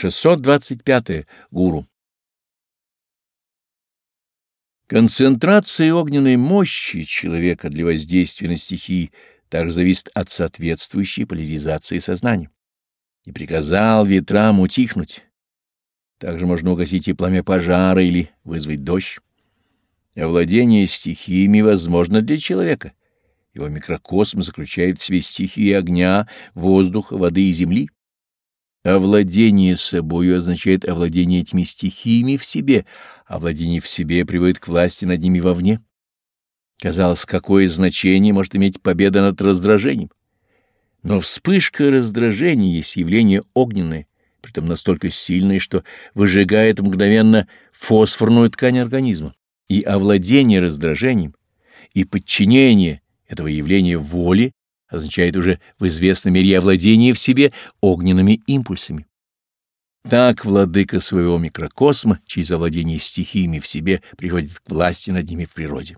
625. -е. Гуру. Концентрация огненной мощи человека для воздействия на стихии также зависит от соответствующей поляризации сознания. И приказал ветрам утихнуть. Также можно угасить и пламя пожара или вызвать дождь. Овладение стихиями возможно для человека. Его микрокосм заключает в себе стихии огня, воздуха, воды и земли. Овладение собою означает овладение этими стихиями в себе, а владение в себе приводит к власти над ними вовне. Казалось, какое значение может иметь победа над раздражением? Но вспышка раздражения есть явление огненное, притом настолько сильное, что выжигает мгновенно фосфорную ткань организма. И овладение раздражением, и подчинение этого явления воле означает уже в известной мере овладение в себе огненными импульсами. Так владыка своего микрокосма через овладение стихиями в себе приводит к власти над ними в природе.